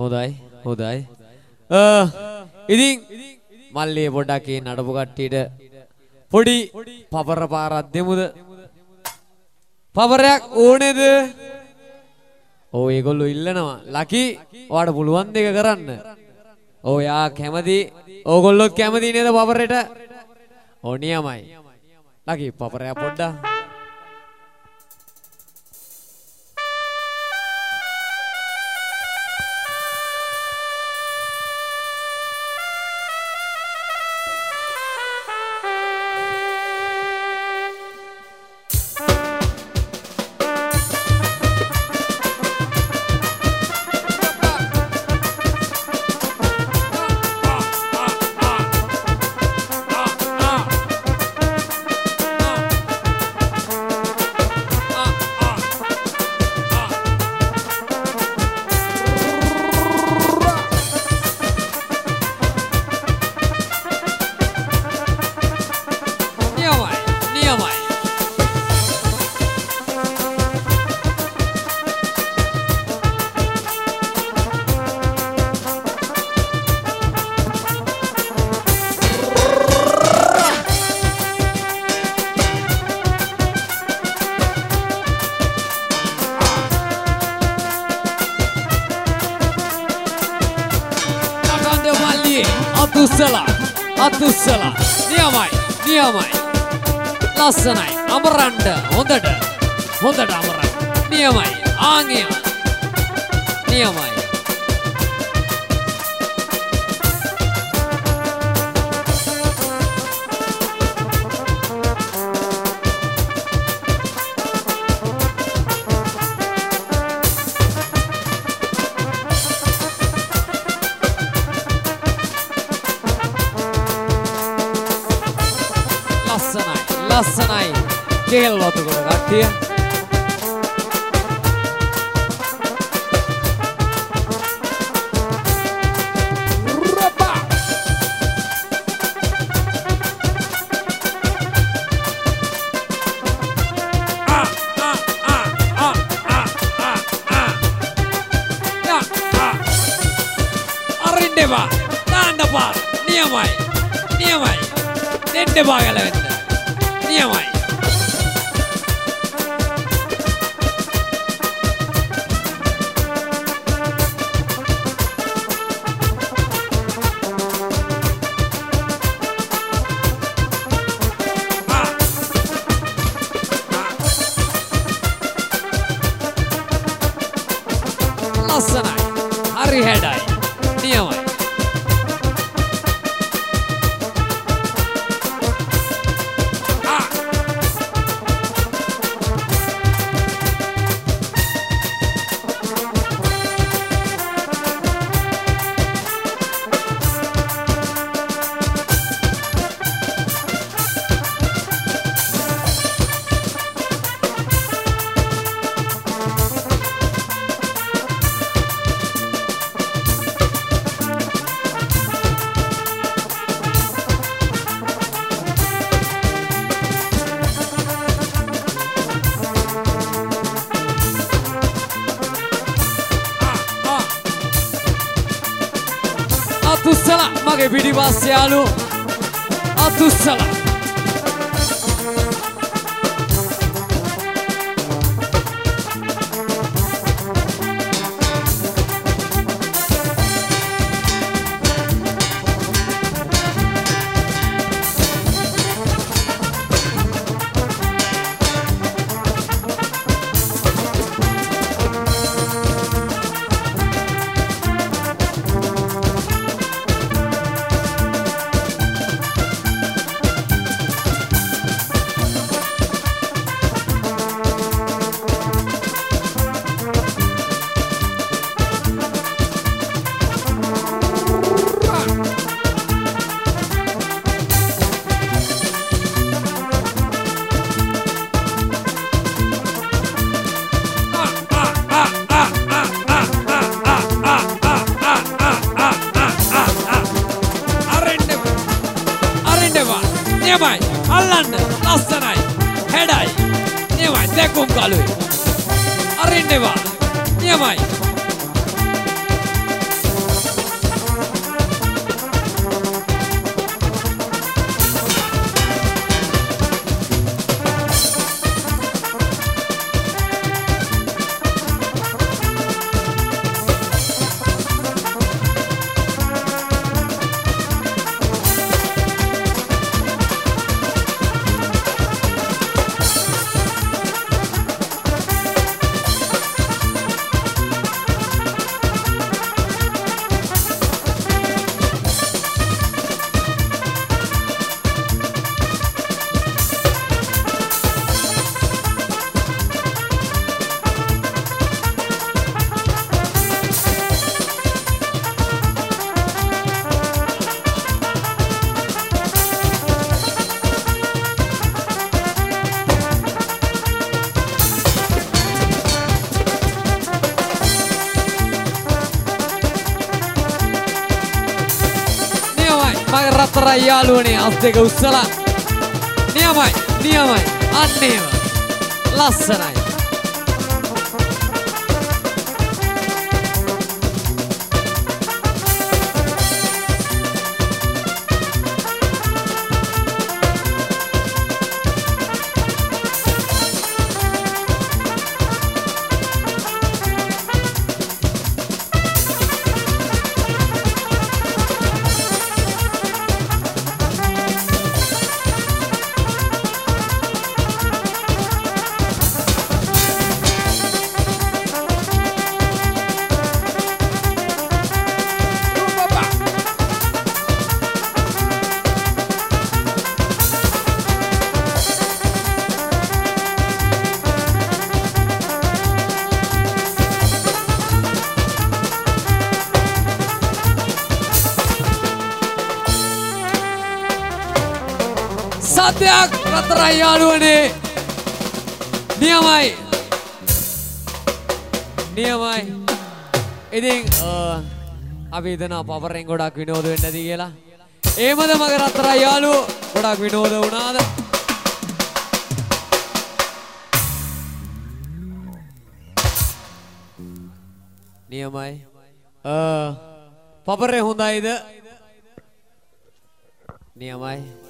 හොඳයි හොඳයි. ඉතින් මල්ලේ පොඩ්ඩක් ඒ නඩපු කට්ටියට පොඩි පපර පාරක් දෙමුද? පපරයක් ඕනේද? ඕ ඒගොල්ලෝ ඉල්ලනවා. ලකි ඔයාට පුළුවන් දෙක කරන්න. ඔයා කැමති. ඕගොල්ලොත් කැමති නේද පපරට ඕ නියමයි. ලකි පපරයක් පොඩ්ඩක්. අතුස්සලා අතුස්සලා. නියමයි නියමයි. ලස්සනයි අමරන්ඩ හොඳට. හොඳට අමරන්න. නියමයි ආංගය නියමයි. Siihen luottokoneen takkia. Rendeva, Tandapa, Niamai, Niamai, Rendeva Galavenda, Niamai. මගේ පිටිපස්ස යාලු අතුස්සල. නියමයි අල්ලන්න. ලස්සනයි. හැඩයි. නියමයි දැකුම් කලුයි අරින්නවා. නියමයි මගේ රත්තරන් යාළුවනේ අස් දෙක උස්සලා. නියමයි නියමයි. අන්න ඒව ලස්සනයි. සත්‍යයක් රත්තරන් යාළුවනේ. නියමයි. නියමයි. ඉතින් අ, අපි හිතනවා පවරෙන් ගොඩක් විනෝද වෙන්න ඇති කියලා. ඒමද මගේ රත්තරන් යාළුවෝ? ගොඩක් විනෝද වුණාද? නියමයි. පපරේ හොඳයිද? නියමයි.